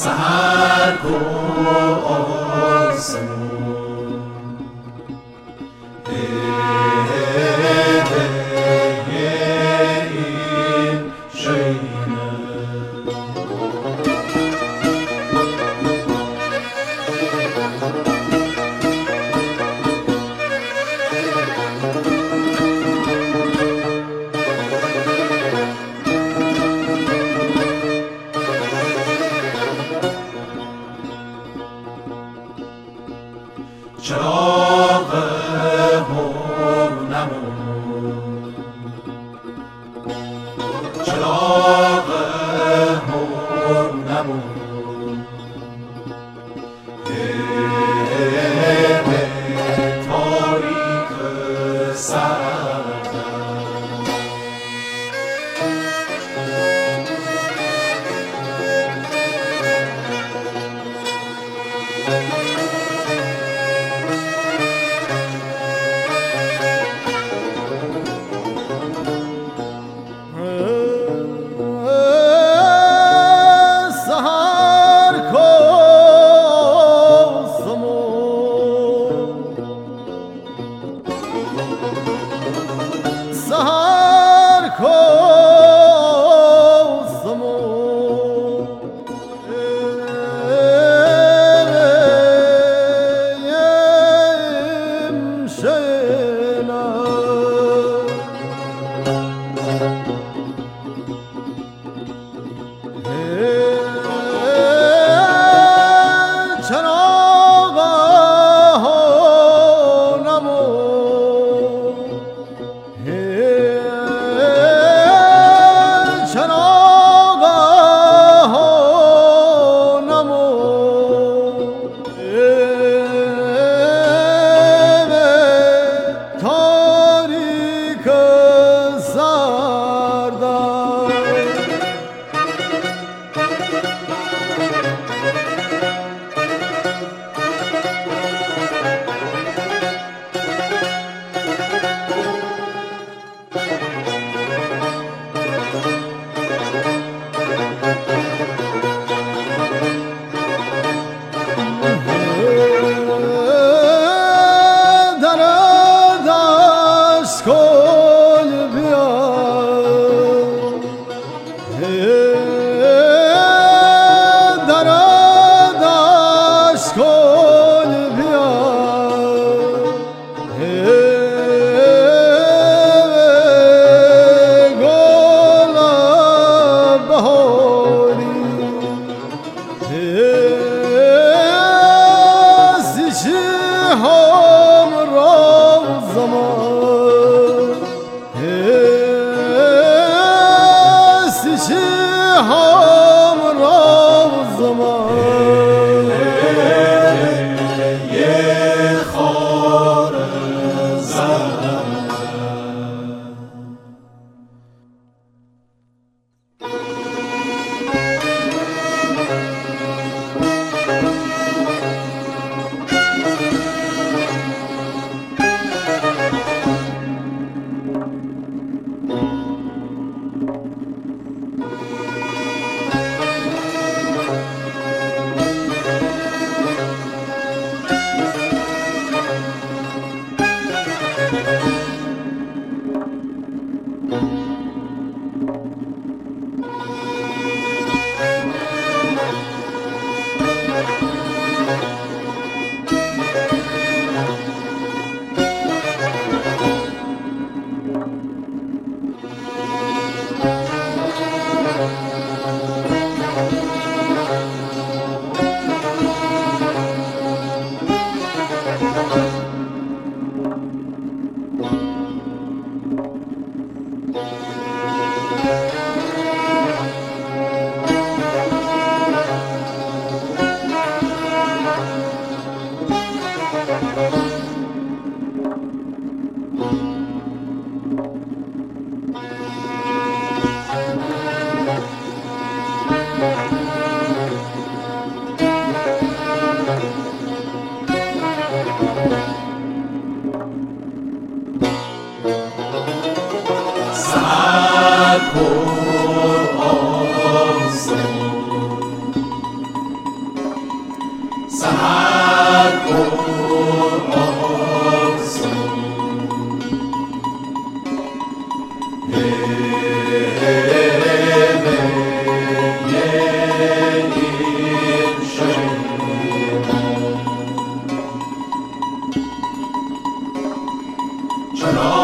Sarko also. Ram. सहा Saco. 주로